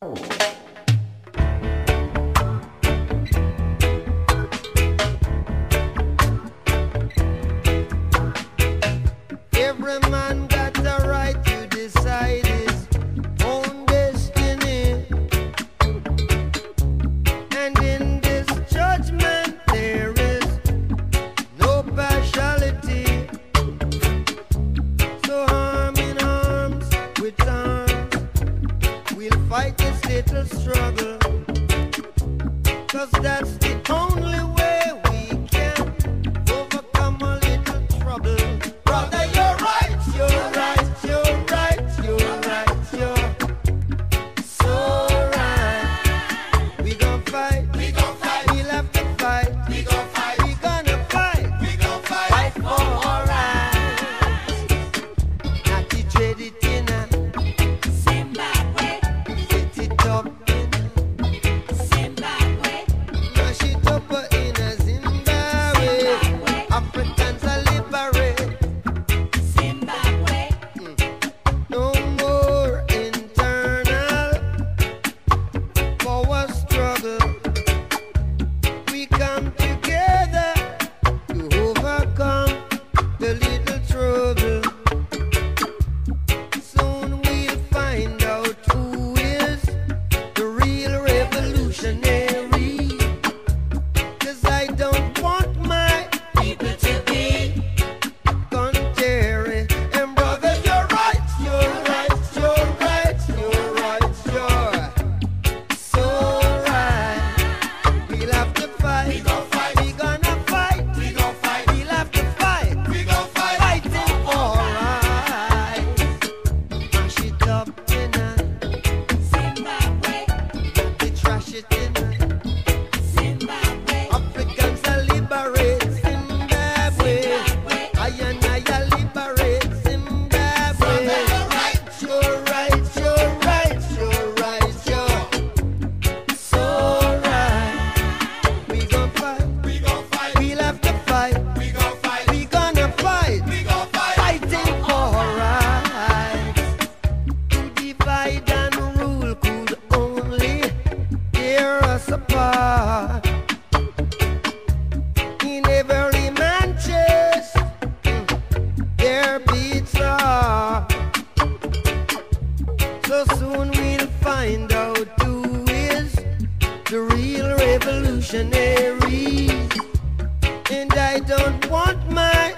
Every man fight this little struggle. Cause that's the only tear us apart. In every Manchester, there beats a heart. So soon we'll find out who is the real revolutionary. And I don't want my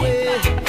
way.